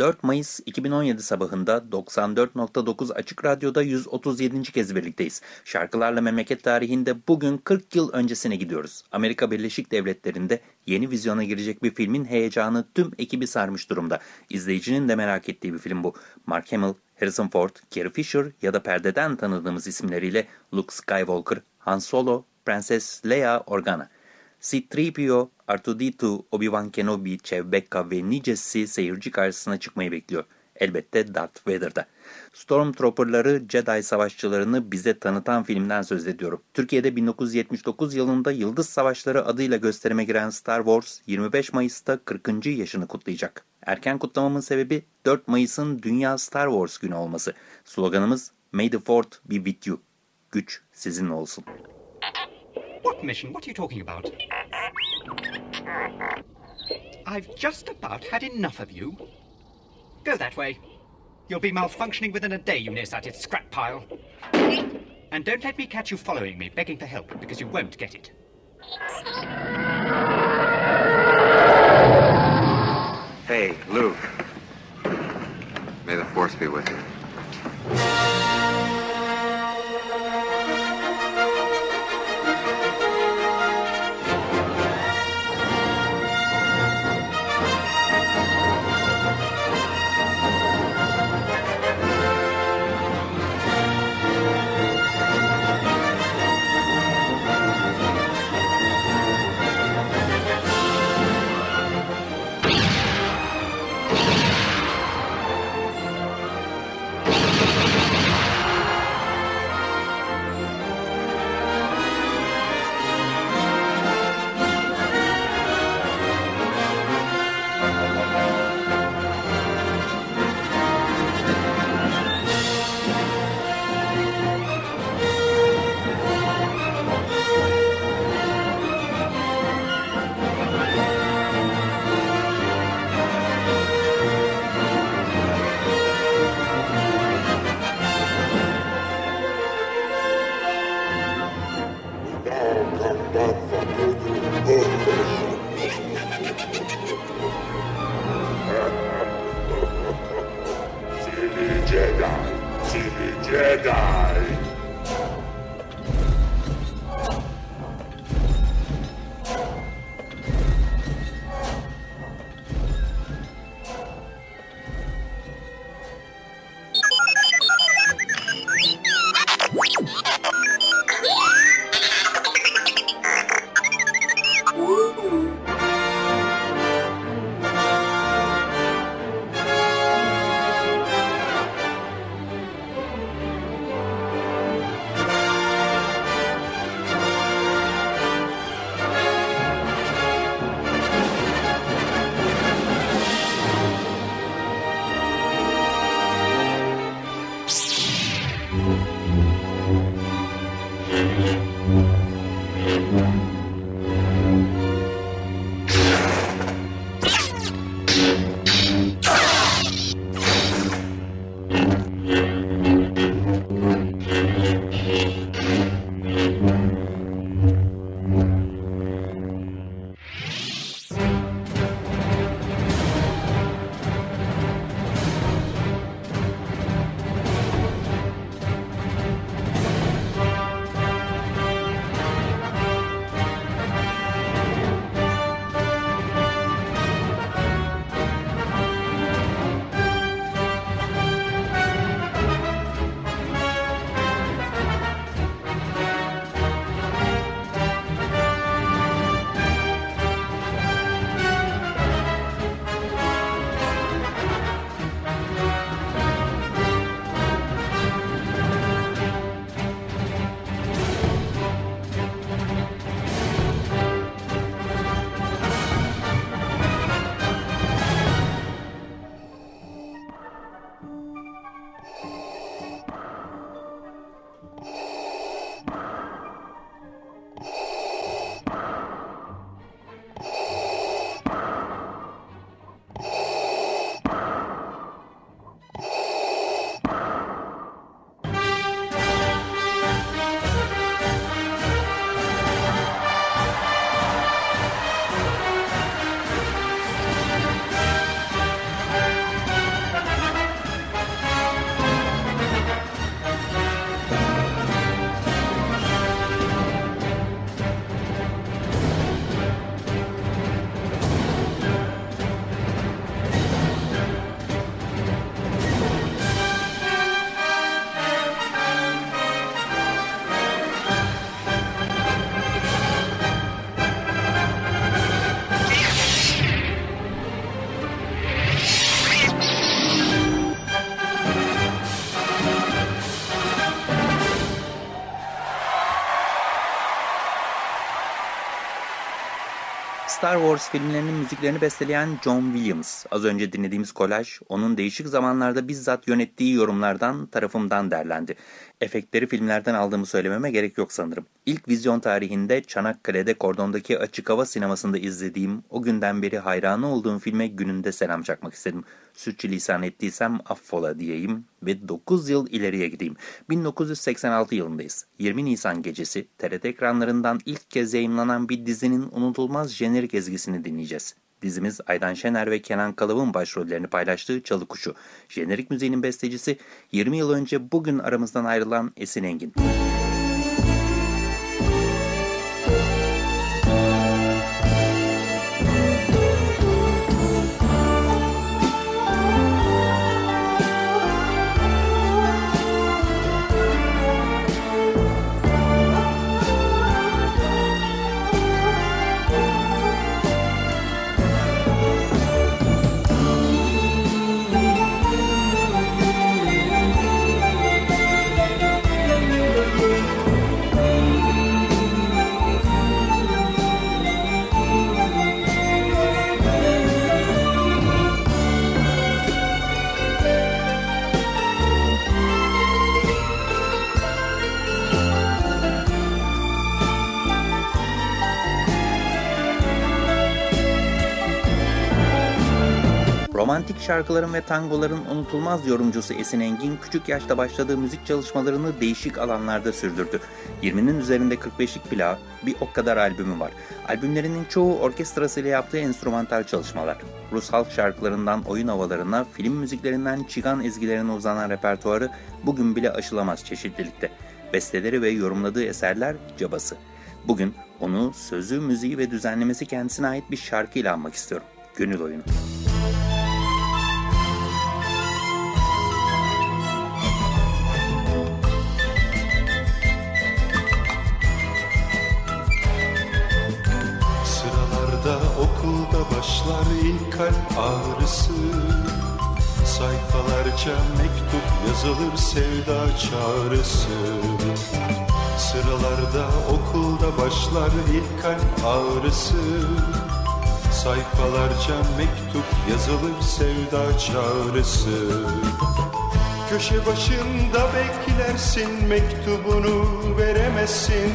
4 Mayıs 2017 sabahında 94.9 Açık Radyo'da 137. kez birlikteyiz. Şarkılarla memleket tarihinde bugün 40 yıl öncesine gidiyoruz. Amerika Birleşik Devletleri'nde yeni vizyona girecek bir filmin heyecanı tüm ekibi sarmış durumda. İzleyicinin de merak ettiği bir film bu. Mark Hamill, Harrison Ford, Carrie Fisher ya da perdeden tanıdığımız isimleriyle Luke Skywalker, Han Solo, Prenses Leia Organa. C-3PO, R2-D2, Obi-Wan Kenobi, Chewbacca ve nicesi seyirci karşısına çıkmayı bekliyor. Elbette Darth Vader'da. Stormtrooper'ları, Jedi savaşçılarını bize tanıtan filmden söz ediyorum. Türkiye'de 1979 yılında Yıldız Savaşları adıyla gösterime giren Star Wars 25 Mayıs'ta 40. yaşını kutlayacak. Erken kutlamamın sebebi 4 Mayıs'ın Dünya Star Wars günü olması. Sloganımız May the Fourth be with you. Güç sizinle olsun. What mission? What are you talking about? I've just about had enough of you. Go that way. You'll be malfunctioning within a day, you nearsighted scrap pile. And don't let me catch you following me, begging for help, because you won't get it. Hey, Luke. May the force be with you. that Star Wars filmlerinin müziklerini besteleyen John Williams. Az önce dinlediğimiz kolaj, onun değişik zamanlarda bizzat yönettiği yorumlardan tarafımdan derlendi. Efektleri filmlerden aldığımı söylememe gerek yok sanırım. İlk vizyon tarihinde Çanakkale'de kordondaki açık hava sinemasında izlediğim, o günden beri hayranı olduğum filme gününde selam çakmak istedim. Sürçülisan ettiysem affola diyeyim ve 9 yıl ileriye gideyim. 1986 yılındayız. 20 Nisan gecesi TRT ekranlarından ilk kez yayınlanan bir dizinin unutulmaz jenerik ezgisini dinleyeceğiz. Dizimiz Aydan Şener ve Kenan Kalav'ın başrollerini paylaştığı Çalı Kuşu. Jenerik müziğinin bestecisi 20 yıl önce bugün aramızdan ayrılan Esin Engin. Müzik şarkıların ve tangoların unutulmaz yorumcusu Esin Engin küçük yaşta başladığı müzik çalışmalarını değişik alanlarda sürdürdü. 20'nin üzerinde 45'lik plağı, bir o kadar albümü var. Albümlerinin çoğu orkestrasıyla yaptığı enstrümantal çalışmalar. Rus halk şarkılarından oyun havalarına, film müziklerinden çigan ezgilerine uzanan repertuarı bugün bile aşılamaz çeşitlilikte. Besteleri ve yorumladığı eserler cabası. Bugün onu sözü, müziği ve düzenlemesi kendisine ait bir şarkıyla anmak istiyorum. Gönül oyunu. Sayfalarca mektup yazılır sevda çağrısı Sıralarda okulda başlar ilk kalp ağrısı. Sayfalarca mektup yazılır sevda çağrısı Köşe başında beklersin mektubunu veremezsin.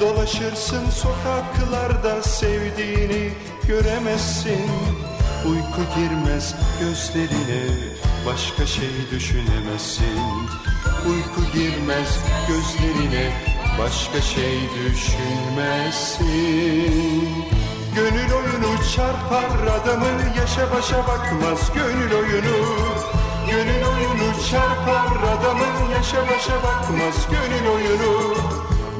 Dolaşırsın sokaklarda sevdiğini göremezsin. Uyku girmez gözlerine başka şey düşünemezsin. Uyku girmez gözlerine. Başka şey düşünmezsin. Gönül oyunu çarpar adamı. Yaşa başa bakmaz gönül oyunu. Gönül oyunu çarpar adamı. Yaşa başa bakmaz gönül oyunu.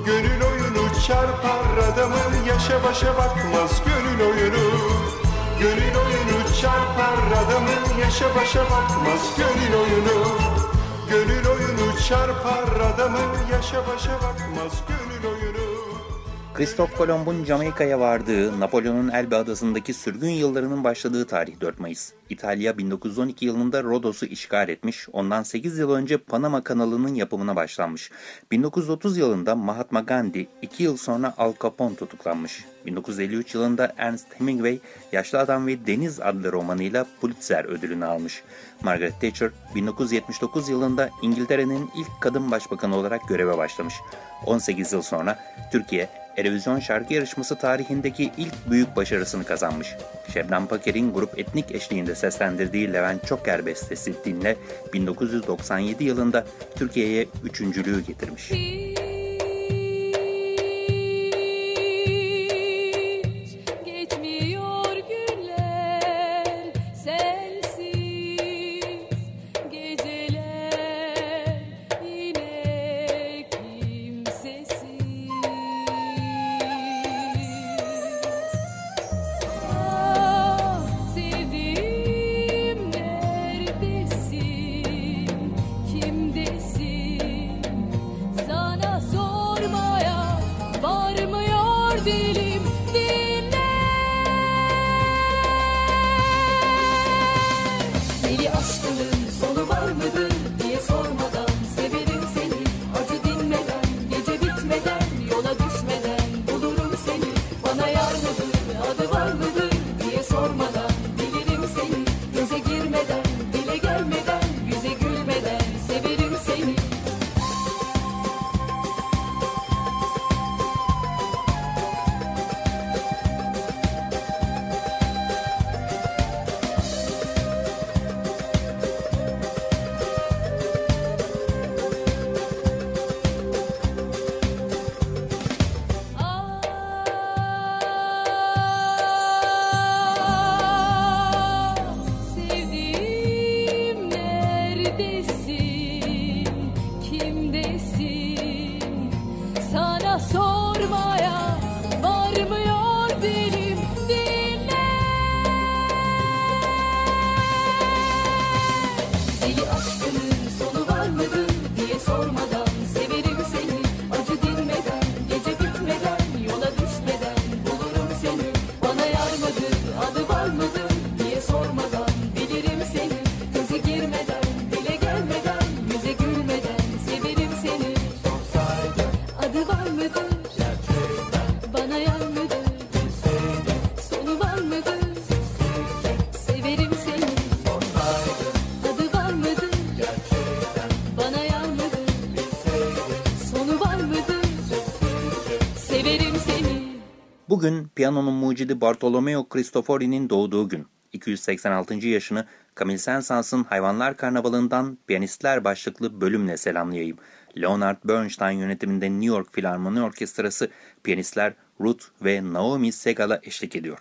Gönül oyunu çarpar adamı. Yaşa başa bakmaz gönül oyunu Gönül oyunu çarpar adamı yaşa başa bakmaz gönül oyunu. Gönül oyunu çarpar adamı yaşa başa bakmaz gönül oyunu Kristof Kolomb'un Jamaika'ya vardığı, Napolyon'un Elbe adasındaki sürgün yıllarının başladığı tarih 4 Mayıs. İtalya 1912 yılında Rodos'u işgal etmiş, ondan 8 yıl önce Panama kanalının yapımına başlanmış. 1930 yılında Mahatma Gandhi, 2 yıl sonra Al Capone tutuklanmış. 1953 yılında Ernest Hemingway, Yaşlı Adam ve Deniz adlı romanıyla Pulitzer ödülünü almış. Margaret Thatcher, 1979 yılında İngiltere'nin ilk kadın başbakanı olarak göreve başlamış. 18 yıl sonra Türkiye, Erevizyon şarkı yarışması tarihindeki ilk büyük başarısını kazanmış. Şebnem Paker'in grup etnik eşliğinde seslendirdiği Levent Çoker bestesi Dinle 1997 yılında Türkiye'ye üçüncülüğü getirmiş. sana Bugün piyanonun mucidi Bartolomeo Cristofori'nin doğduğu gün. 286. yaşını Camille Saint-Saëns'ın Hayvanlar Karnavalı'ndan Piyanistler başlıklı bölümle selamlayayım. Leonard Bernstein yönetiminde New York Filarmoni Orkestrası piyanistler Ruth ve Naomi Segal'a eşlik ediyor.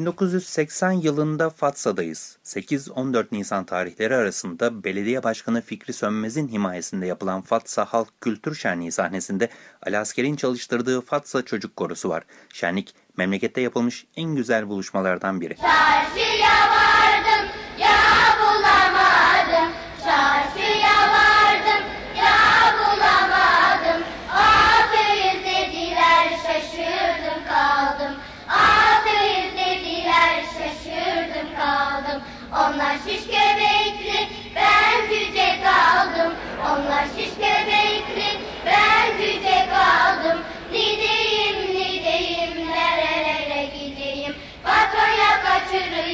...1980 yılında Fatsa'dayız. 8-14 Nisan tarihleri arasında belediye başkanı Fikri Sönmez'in himayesinde yapılan Fatsa Halk Kültür Şenliği sahnesinde Ali Asker'in çalıştırdığı Fatsa Çocuk Korosu var. Şenlik memlekette yapılmış en güzel buluşmalardan biri. Çarşıya vardım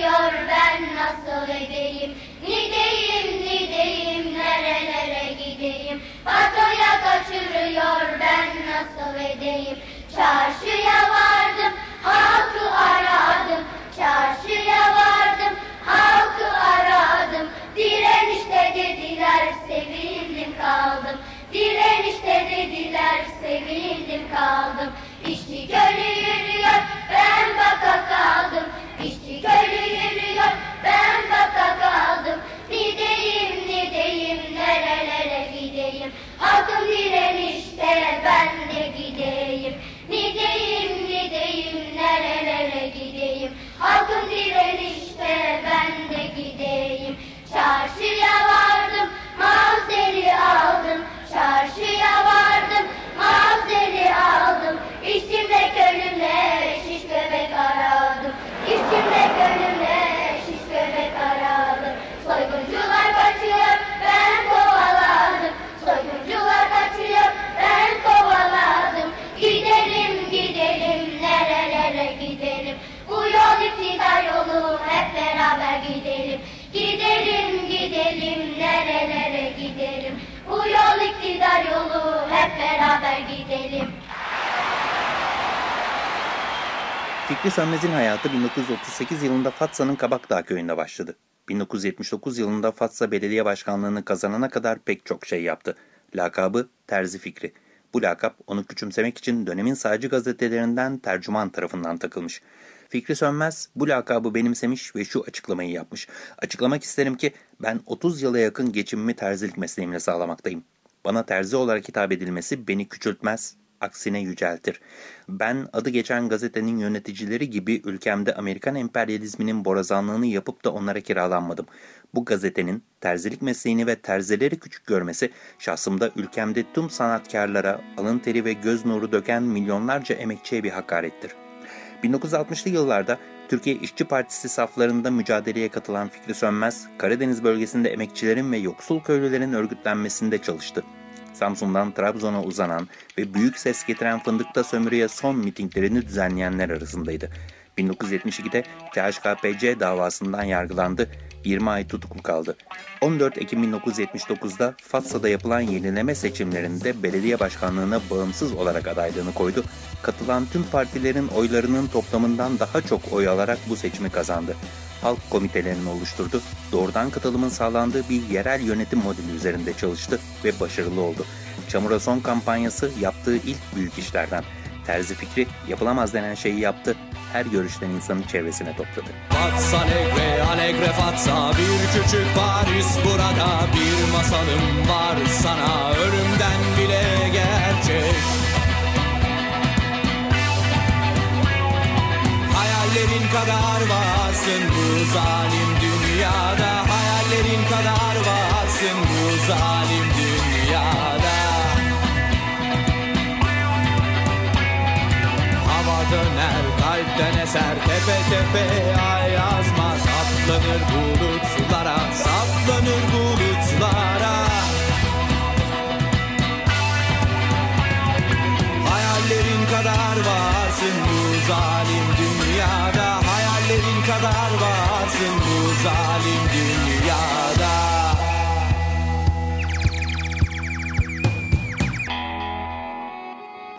kaçırıyor ben nasıl edeyim. Nideyim nideyim nerelere gideyim. Patroya kaçırıyor ben nasıl edeyim. Çarşıya vardım Fikri Sönmez'in hayatı 1938 yılında Fatsa'nın Kabakdağ köyünde başladı. 1979 yılında Fatsa Belediye Başkanlığı'nı kazanana kadar pek çok şey yaptı. Lakabı Terzi Fikri. Bu lakap onu küçümsemek için dönemin sağcı gazetelerinden tercüman tarafından takılmış. Fikri Sönmez bu lakabı benimsemiş ve şu açıklamayı yapmış. Açıklamak isterim ki ben 30 yıla yakın geçimimi terzilik mesleğimle sağlamaktayım. Bana terzi olarak hitap edilmesi beni küçültmez, aksine yüceltir. Ben adı geçen gazetenin yöneticileri gibi ülkemde Amerikan emperyalizminin borazanlığını yapıp da onlara kiralanmadım. Bu gazetenin terzilik mesleğini ve terzileri küçük görmesi şahsımda ülkemde tüm sanatkarlara alın teri ve göz nuru döken milyonlarca emekçiye bir hakarettir. 1960'lı yıllarda Türkiye İşçi Partisi saflarında mücadeleye katılan Fikri Sönmez, Karadeniz bölgesinde emekçilerin ve yoksul köylülerin örgütlenmesinde çalıştı. Samsun'dan Trabzon'a uzanan ve büyük ses getiren fındıkta sömürüye son mitinglerini düzenleyenler arasındaydı. 1972'de THKPC davasından yargılandı 20 ay tutuklu kaldı. 14 Ekim 1979'da Fatsa'da yapılan yenileme seçimlerinde belediye başkanlığına bağımsız olarak adaylığını koydu. Katılan tüm partilerin oylarının toplamından daha çok oy alarak bu seçimi kazandı. Halk komitelerini oluşturdu, doğrudan katılımın sağlandığı bir yerel yönetim modeli üzerinde çalıştı ve başarılı oldu. Çamura Son kampanyası yaptığı ilk büyük işlerden. Terzi fikri yapılamaz denen şeyi yaptı, her görüşten insanı çevresine topladı. Fatsa Negre, Alegre Fatsa Bir küçük Paris burada Bir masalım var sana Ölümden bile gerçek Hayallerin kadar varsın. Bu zalim dünyada Hayallerin kadar varsın. Bu zalim dünyada. Hava döner, kalpten eser Tepe tepe ay yazmaz. Atlanır bulutlara, saplanır bulutlara Hayallerin kadar varsın. Bu zalim kadar varsın bu zalim dünyada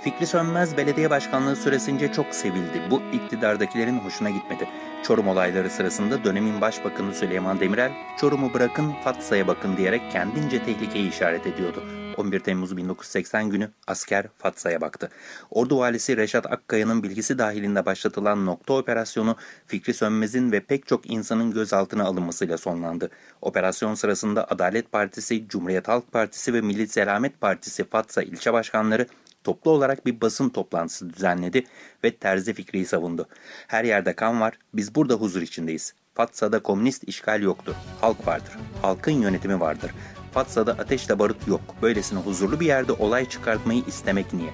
Fikri Sönmez belediye başkanlığı süresince çok sevildi. Bu iktidardakilerin hoşuna gitmedi. Çorum olayları sırasında dönemin başbakanı Süleyman Demirel, Çorum'u bırakın Fatsa'ya bakın diyerek kendince tehlikeyi işaret ediyordu. 11 Temmuz 1980 günü asker Fatsa'ya baktı. Ordu valisi Reşat Akkaya'nın bilgisi dahilinde başlatılan nokta operasyonu Fikri Sönmez'in ve pek çok insanın gözaltına alınmasıyla sonlandı. Operasyon sırasında Adalet Partisi, Cumhuriyet Halk Partisi ve Milli Selamet Partisi Fatsa ilçe başkanları toplu olarak bir basın toplantısı düzenledi ve terzi fikriyi savundu. Her yerde kan var, biz burada huzur içindeyiz. Fatsa'da komünist işgal yoktur. Halk vardır. Halkın yönetimi vardır. Fatsa'da ateşle barut yok. Böylesine huzurlu bir yerde olay çıkartmayı istemek niye?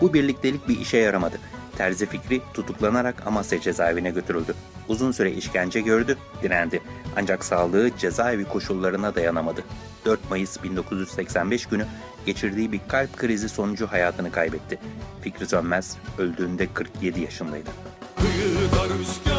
Bu birliktelik bir işe yaramadı. Terzi Fikri tutuklanarak Amasya cezaevine götürüldü. Uzun süre işkence gördü, direndi. Ancak sağlığı cezaevi koşullarına dayanamadı. 4 Mayıs 1985 günü geçirdiği bir kalp krizi sonucu hayatını kaybetti. Fikri Sönmez öldüğünde 47 yaşındaydı. Kıyıda rüzgar,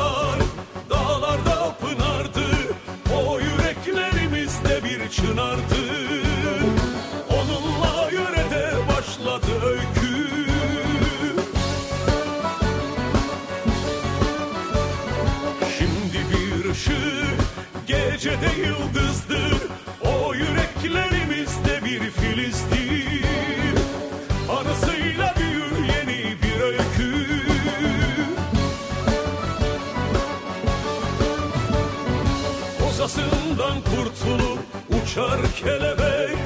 uçar kelebek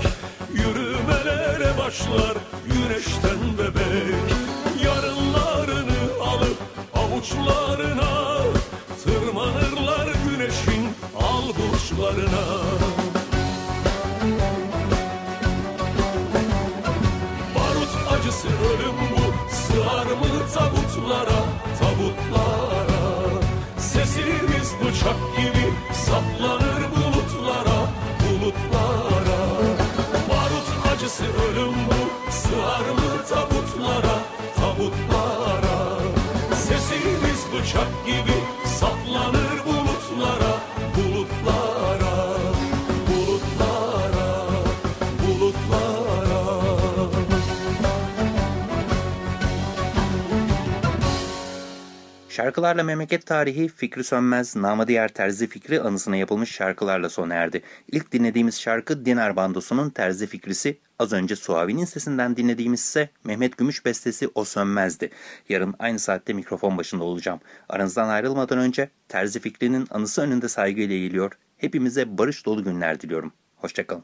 Yürümelere başlar güneşten bebek. Yarınlarını alıp avuçlarına Tırmanırlar güneşin al Barut acısı ölüm bu Sığar mı tabutlara, tabutlara? Sesimiz bıçak gibi acısı ölüm bu. Sığar mı tabutlara, tabutlara? Sesimiz bıçak gibi Şarkılarla Memleket Tarihi Fikri Sönmez, namı diğer Terzi Fikri anısına yapılmış şarkılarla sona erdi. İlk dinlediğimiz şarkı Dinar Bandosu'nun Terzi Fikrisi, az önce Suavi'nin sesinden dinlediğimiz ise Mehmet Gümüş bestesi O Sönmez'di. Yarın aynı saatte mikrofon başında olacağım. Aranızdan ayrılmadan önce Terzi Fikri'nin anısı önünde saygıyla eğiliyor. Hepimize barış dolu günler diliyorum. Hoşçakalın.